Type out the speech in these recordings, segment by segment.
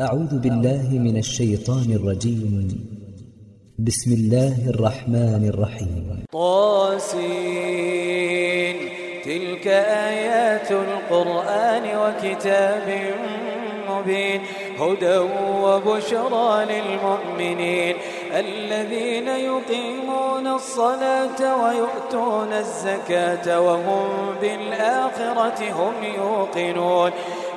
أعوذ بالله من الشيطان الرجيم. بسم الله الرحمن الرحيم. طاسين تلك آيات القرآن وكتاب مبين هدى وبشرى للمؤمنين الذين يقيمون الصلاة ويؤتون الزكاة وهم بالآخرة هم يوقنون.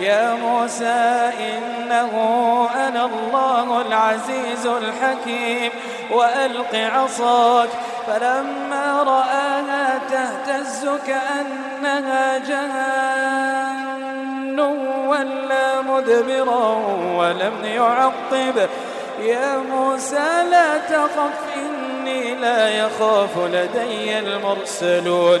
يا موسى إنه أنا الله العزيز الحكيم وألق عصاك. فلما رآها تهتز كأنها جهان ولا مدبرا ولم يعقب. يا موسى لا تخف إني لا يخاف لدي المرسلون.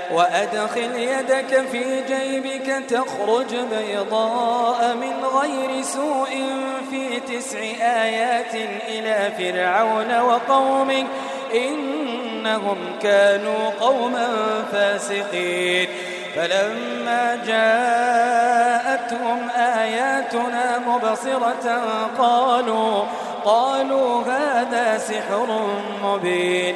وأدخل يدك في جيبك تخرج بيضاء من غير سوء في تسع آيات إلى فرعون وقومه إنهم كانوا قوما فاسقين. فلما جاءتهم آياتنا مبصرة قالوا قالوا هذا سحر مبين.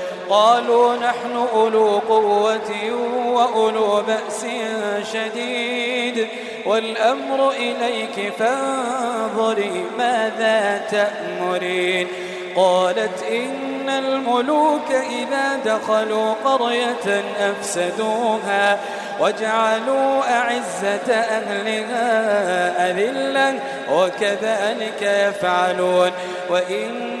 قالوا نحن أولو قوة وأولو بأس شديد والأمر إليك فانظري ماذا تأمرين قالت إن الملوك إذا دخلوا قرية أفسدوها وجعلوا أعزة أهلها أذلة وكذلك يفعلون وإني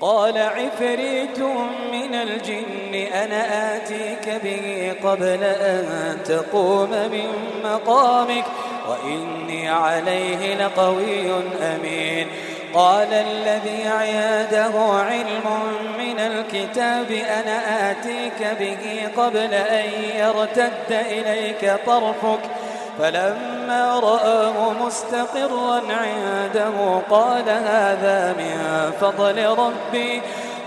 قال عفريت من الجن أنا آتيك به قبل أن تقوم من مقامك وإني عليه لقوي أمين. قال الذي عياده علم من الكتاب أنا آتيك به قبل أن يرتد إليك طرفك فلما رآه مستقرا عنده قال هذا من فضل ربي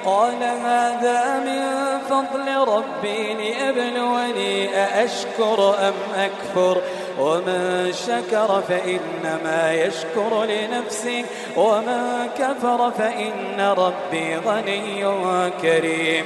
قال هذا من فضل ربي لأبلوني أأشكر أم أكفر؟ ومن شكر فإنما يشكر لنفسه ومن كفر فإن ربي غني كريم.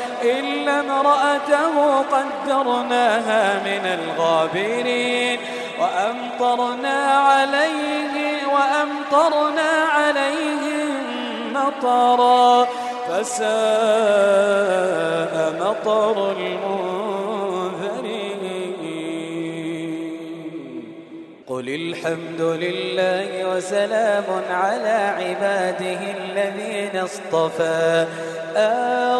إلا امرأته قدرناها من الغابرين وأمطرنا عليه وأمطرنا عليهم مطرا فساء مطر المنذرين قل الحمد لله وسلام على عباده الذين اصطفى.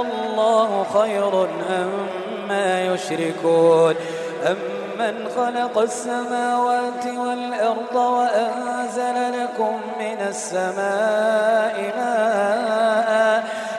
الله خير أما يشركون. أمن خلق السماوات والأرض وأنزل لكم من السماء ماء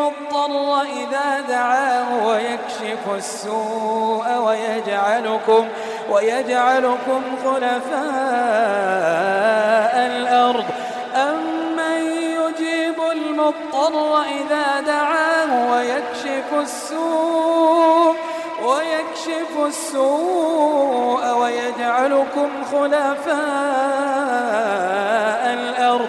المضطر إذا دعاه ويكشف السوء ويجعلكم ويجعلكم خلفاء الأرض. أمن يجيب المضطر إذا دعاه ويكشف السوء ويكشف السوء ويجعلكم خلفاء الأرض.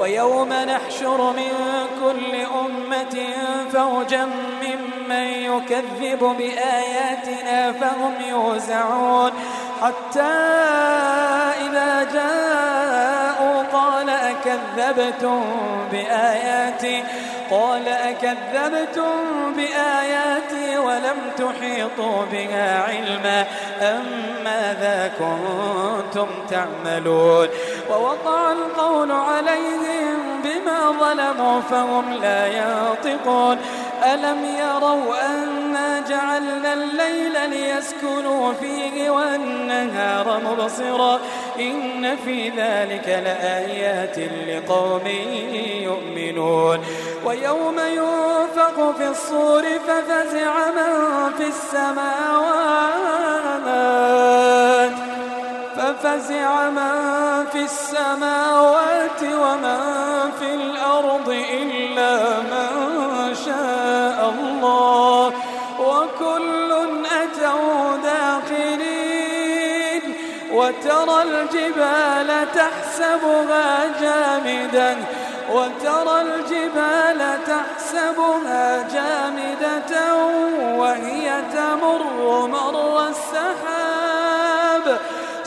ويوم نحشر من كل أمة فوجا ممن يكذب بآياتنا فهم يوزعون. حتى إذا جاءوا قال أكذبتم بآياتي؟ قال أكذبتم بآياتي ولم تحيطوا بها علما أم ماذا كنتم تعملون ووقع القول عليهم ظلموا فهم لا ينطقون. ألم يروا أنا جعلنا الليل ليسكنوا فيه والنهار مبصرا؟ إن في ذلك لآيات لقوم يؤمنون. ويوم ينفق في الصور ففزع من في السماوات ففزع من في السماوات ومن في الأرض إلا من شاء الله. وكل أتوا داخلين وترى الجبال تحسبها جامداً وترى الجبال تحسبها جامدة وهي تمر مر السحاب.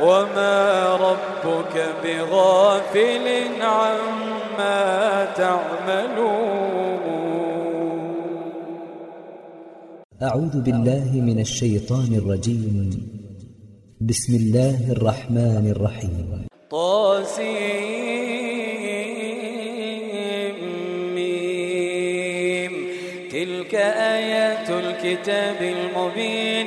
وما ربك بغافل عما تعملون. أعوذ بالله من الشيطان الرجيم. بسم الله الرحمن الرحيم. طاسيم. تلك آيات الكتاب المبين.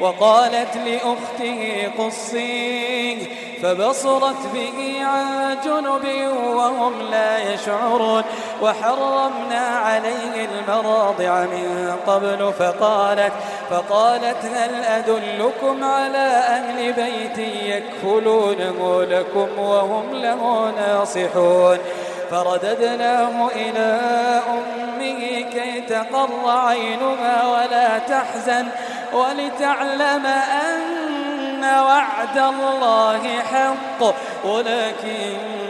وقالت لأخته قصيه فبصرت به عن جنب وهم لا يشعرون. وحرمنا عليه المراضع من قبل فقالت فقالت هل أدلكم على أهل بيت يكفلونه لكم وهم له ناصحون؟ فرددناه إلى أمه كي تقر عينها ولا تحزن. ولتعلم أن وعد الله حق ولكن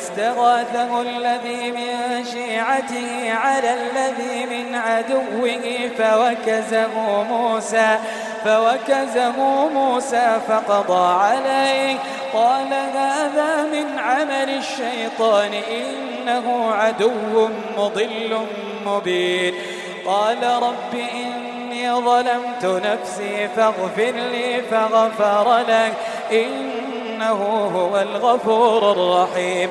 فاستغاثه الذي من شيعته على الذي من عدوه فوكزه موسى فوكزه موسى فقضى عليه. قال هذا من عمل الشيطان إنه عدو مضل مبين. قال رب إني ظلمت نفسي فاغفر لي فغفر له إنه هو الغفور الرحيم.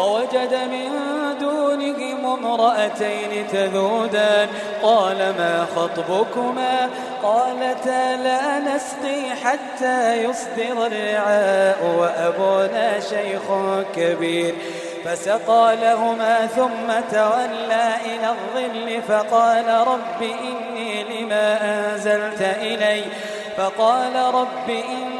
ووجد من دونهم امرأتين تذودان. قال ما خطبكما؟ قالتا لا نسقي حتى يصدر الرعاء وأبونا شيخ كبير. فسقى لهما ثم تولى إلى الظل فقال رب إني لما أنزلت إلي؟ فقال رب إني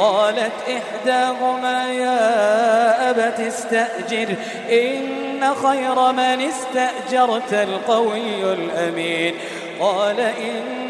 قالت إحداهما يا أبت استأجر إن خير من استأجرت القوي الأمين. قال إني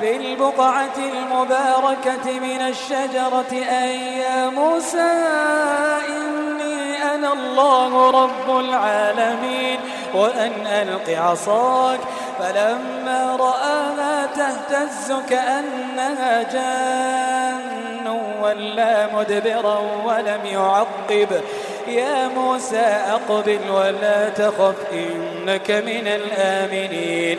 في البقعة المباركة من الشجرة أي يا موسى إني أنا الله رب العالمين وأن ألق عصاك فلما رآها تهتز كأنها جان ولا مدبرا ولم يعقب. يا موسى أقبل ولا تخف إنك من الآمنين.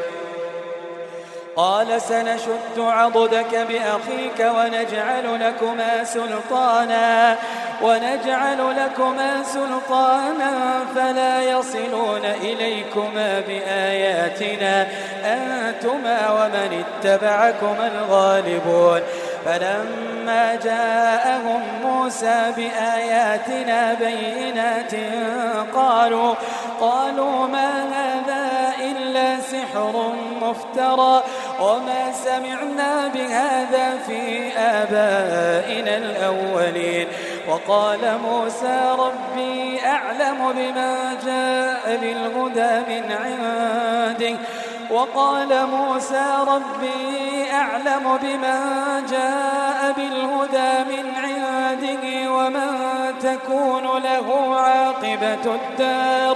قال سنشد عضدك بأخيك ونجعل لكما سلطانا ونجعل لكما سلطانا فلا يصلون إليكما بآياتنا. أنتما ومن اتبعكما الغالبون. فلما جاءهم موسى بآياتنا بينات قالوا قالوا ما هذا سحر مفترى وما سمعنا بهذا في آبائنا الأولين. وقال موسى ربي أعلم بما جاء بالهدى من عنده وقال موسى ربي أعلم بما جاء بالهدى من عنده ومن تكون له عاقبة الدار.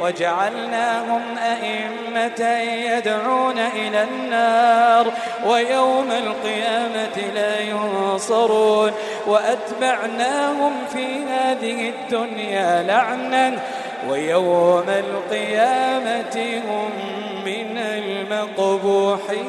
وجعلناهم أئمة يدعون إلى النار ويوم القيامة لا ينصرون. وأتبعناهم في هذه الدنيا لعنا ويوم القيامة هم من المقبوحين.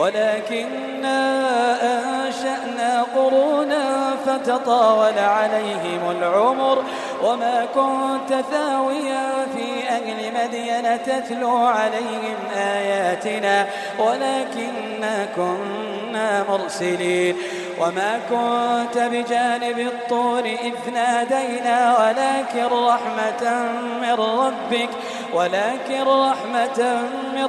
ولكننا أنشأنا قرونا فتطاول عليهم العمر وما كنت ثاويا في أهل مدين تتلو عليهم آياتنا ولكننا كنا مرسلين وما كنت بجانب الطور إذ نادينا ولكن رحمة من ربك ولكن رحمة من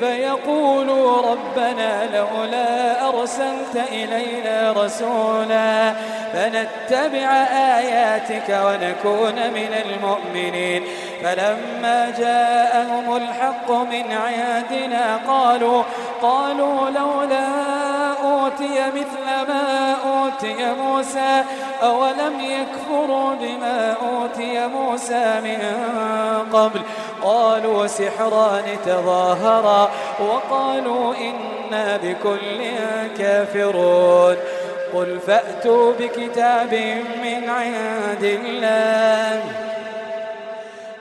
فيقولوا ربنا لولا أرسلت إلينا رسولا فنتبع آياتك ونكون من المؤمنين. فلما جاءهم الحق من عندنا قالوا قالوا لولا أوتي مثل ما أوتي موسى أولم يكفروا بما أوتي موسى من قبل؟ قالوا سحران تظاهرا وقالوا إنا بكل كافرون. قل فأتوا بكتاب من عند الله.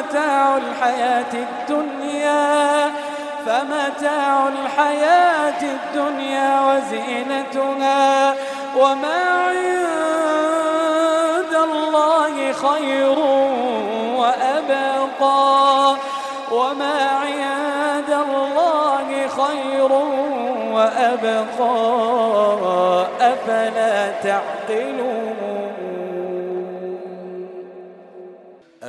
فمتاع الحياة الدنيا فمتاع الحياة الدنيا وزينتها وما عند الله خير وأبقى. وما عند الله خير وأبقى. أفلا تعقلون؟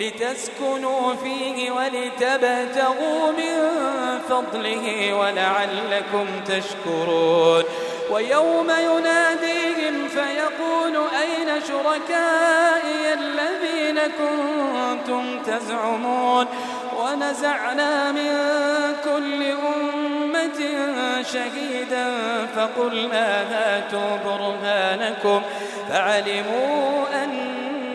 لتسكنوا فيه ولتبتغوا من فضله ولعلكم تشكرون. ويوم يناديهم فيقول أين شركائي الذين كنتم تزعمون؟ ونزعنا من كل أمة شهيدا فقلنا هاتوا برهانكم. فعلموا أن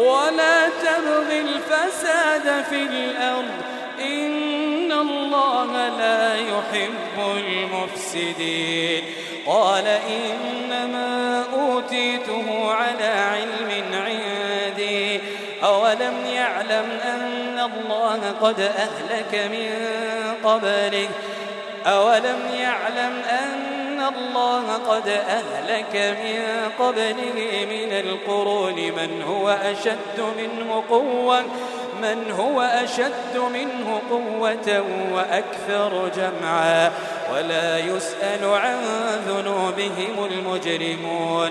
ولا تبغ الفساد في الأرض. إن الله لا يحب المفسدين. قال إنما أوتيته على علم عندي. أولم يعلم أن الله قد أهلك من قبله؟ أولم يعلم أن الله قد أهلك من قبله من القرون. من هو أشد منه قوة؟ من هو أشد منه قوة وأكثر جمعا؟ ولا يسأل عن ذنوبهم المجرمون.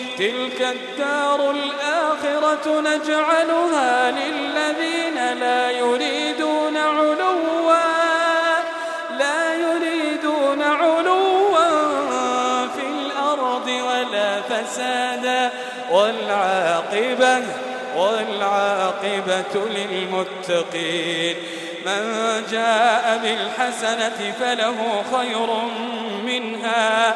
تلك الدار الآخرة نجعلها للذين لا يريدون علوا لا يريدون علوا في الأرض ولا فسادا. والعاقبة والعاقبة للمتقين. من جاء بالحسنة فله خير منها.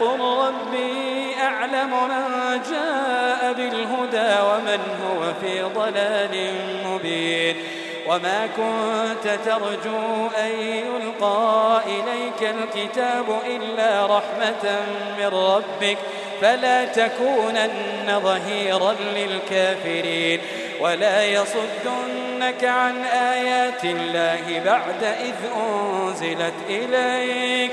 قل ربي أعلم من جاء بالهدى ومن هو في ضلال مبين وما كنت ترجو أن يلقى إليك الكتاب إلا رحمة من ربك فلا تكونن ظهيرا للكافرين ولا يصدنك عن آيات الله بعد إذ أنزلت إليك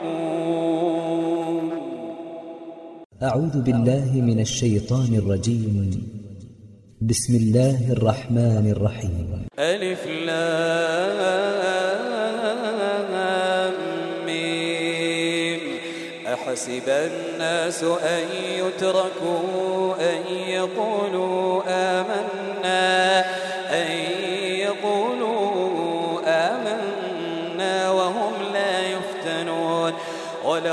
أعوذ بالله من الشيطان الرجيم. بسم الله الرحمن الرحيم. ألف لام أحسب الناس أن يتركوا أن يقولوا آمنا.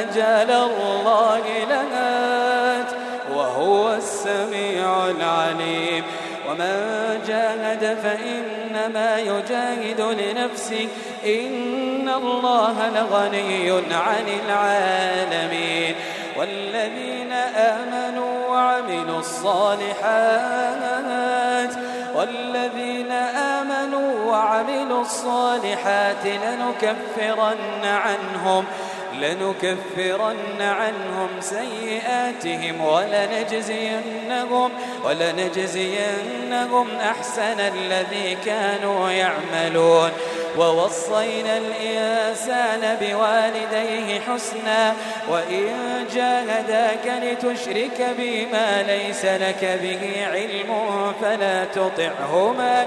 أجل الله لهات وهو السميع العليم. ومن جاهد فإنما يجاهد لنفسه. إن الله لغني عن العالمين. والذين آمنوا وعملوا الصالحات والذين آمنوا وعملوا الصالحات لنكفرن عنهم. لنكفرن عنهم سيئاتهم ولنجزينهم ولنجزينهم أحسن الذي كانوا يعملون. ووصينا الإنسان بوالديه حسنا وإن جاهداك لتشرك بما ليس لك به علم فلا تطعهما.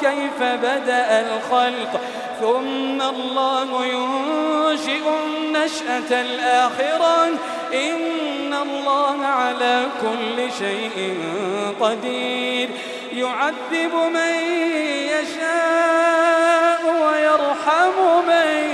كيف بدأ الخلق. ثم الله ينشئ النشأة الآخرة. إن الله على كل شيء قدير. يعذب من يشاء ويرحم من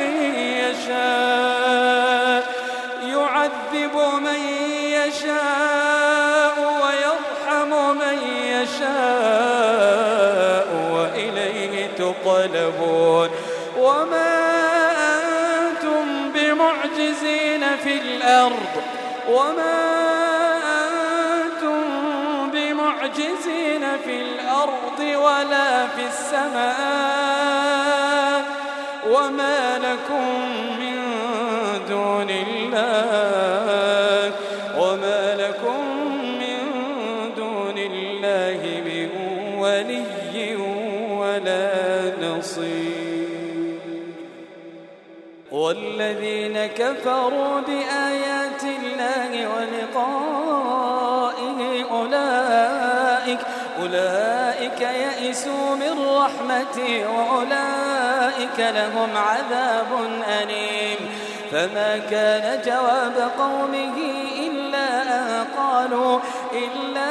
بمعجزين في الأرض وما أنتم بمعجزين في الأرض ولا في السماء وما لكم من دون الله كفروا بآيات الله ولقائه أولئك أولئك يئسوا من رحمتي وأولئك لهم عذاب أليم. فما كان جواب قومه إلا أن قالوا إلا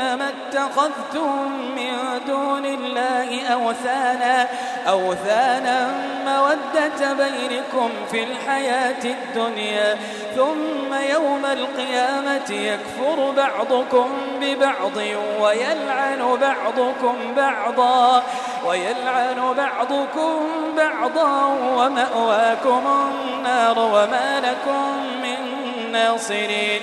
إنما اتخذتم من دون الله أوثانا أوثانا مودة بينكم في الحياة الدنيا ثم يوم القيامة يكفر بعضكم ببعض ويلعن بعضكم بعضا ويلعن بعضكم بعضا ومأواكم النار وما لكم من ناصرين.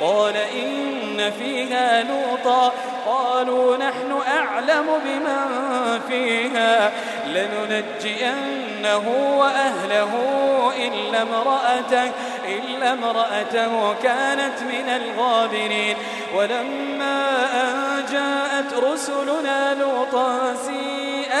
قال إن فيها لوطا. قالوا نحن أعلم بمن فيها. لننجئنه وأهله إلا امرأته إلا امرأته كانت من الغابرين. ولما أن جاءت رسلنا لوطا سيء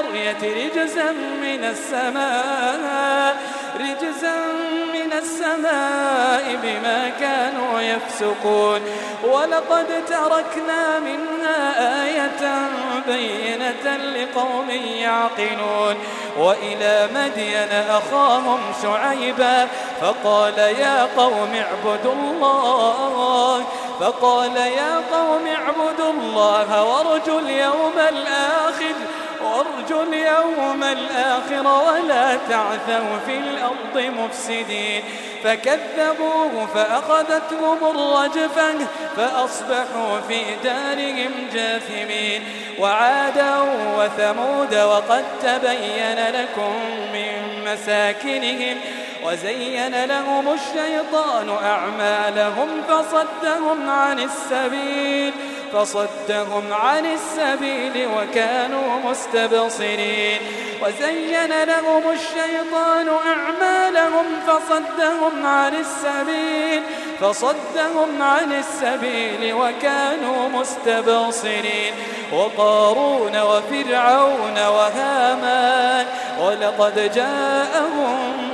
القرية رجزا من السماء رجزا من السماء بما كانوا يفسقون. ولقد تركنا منها آية بينة لقوم يعقلون. وإلى مدين أخاهم شعيبا فقال يا قوم اعبدوا الله فقال يا قوم اعبدوا الله وارجوا اليوم الآخر. وارجوا اليوم الآخر ولا تعثوا في الأرض مفسدين. فكذبوه فأخذتهم الرجفة فأصبحوا في دارهم جاثمين. وعادا وثمود وقد تبين لكم من مساكنهم وزين لهم الشيطان أعمالهم فصدهم عن السبيل. فصدهم عن السبيل وكانوا مستبصرين. وزين لهم الشيطان أعمالهم فصدهم عن السبيل فصدهم عن السبيل وكانوا مستبصرين. وقارون وفرعون وهامان ولقد جاءهم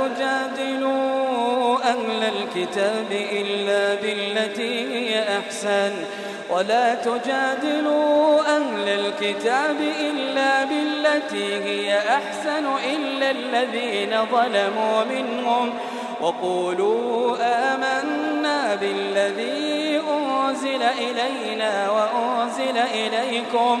تجادلوا أهل الكتاب إلا بالتي هي أحسن. ولا تجادلوا أهل الكتاب إلا بالتي هي أحسن إلا الذين ظلموا منهم. وقولوا آمنا بالذي أنزل إلينا وأنزل إليكم.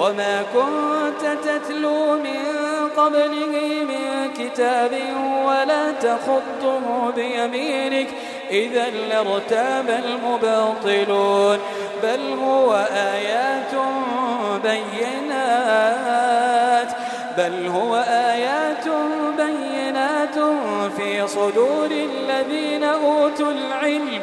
وما كنت تتلو من قبله من كتاب ولا تخطه بيمينك. إذا لارتاب المباطلون بل هو آيات بينات. بل هو آيات بينات في صدور الذين أوتوا العلم.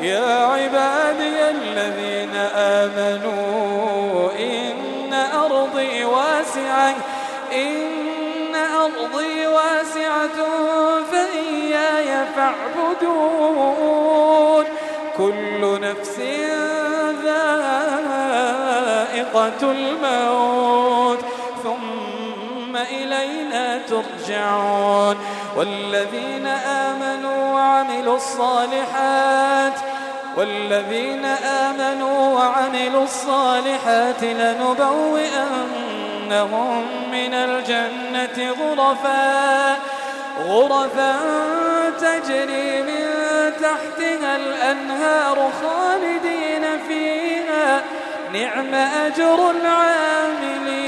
يا عبادي الذين آمنوا إن أرضي واسعة إن أرضي واسعة فإياي فاعبدون. كل نفس ذائقة الموت. إلينا ترجعون. والذين آمنوا وعملوا الصالحات والذين آمنوا وعملوا الصالحات لنبوئنهم من الجنة غرفا غرفا تجري من تحتها الأنهار خالدين فيها. نعم أجر العاملين.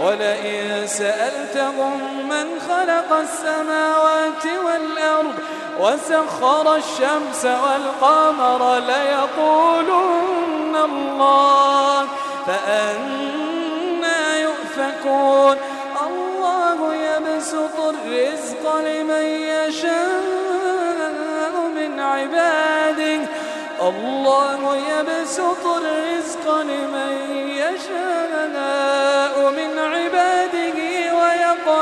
ولئن سألتهم من خلق السماوات والأرض وسخر الشمس والقمر ليقولن الله فأنا يؤفكون الله يبسط الرزق لمن يشاء من عباده الله يبسط الرزق لمن يشاء